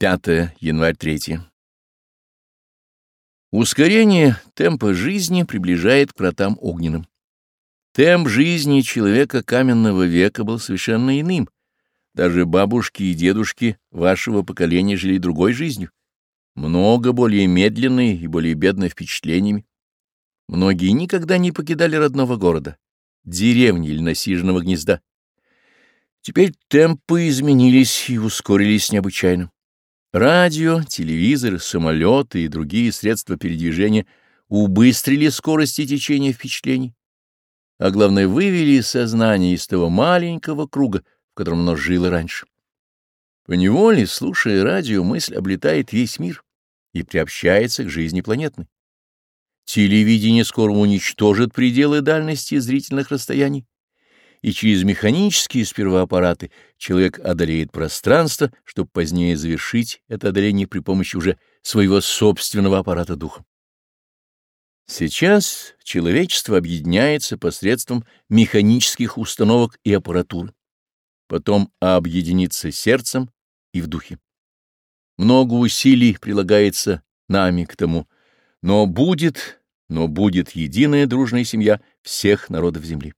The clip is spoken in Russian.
5 январь 3. Ускорение темпа жизни приближает к вратам огненным. Темп жизни человека каменного века был совершенно иным. Даже бабушки и дедушки вашего поколения жили другой жизнью, много более медленной и более бедной впечатлениями. Многие никогда не покидали родного города, деревни или насиженного гнезда. Теперь темпы изменились и ускорились необычайно. Радио, телевизор, самолеты и другие средства передвижения убыстрили скорость течения впечатлений, а главное, вывели из сознания из того маленького круга, в котором оно жило раньше. Поневоле, слушая радио, мысль облетает весь мир и приобщается к жизни планетной. Телевидение скоро уничтожит пределы дальности зрительных расстояний и через механические сперва аппараты человек одолеет пространство, чтобы позднее завершить это одоление при помощи уже своего собственного аппарата духа. Сейчас человечество объединяется посредством механических установок и аппаратуры, потом объединится сердцем и в духе. Много усилий прилагается нами к тому, но будет, но будет единая дружная семья всех народов Земли.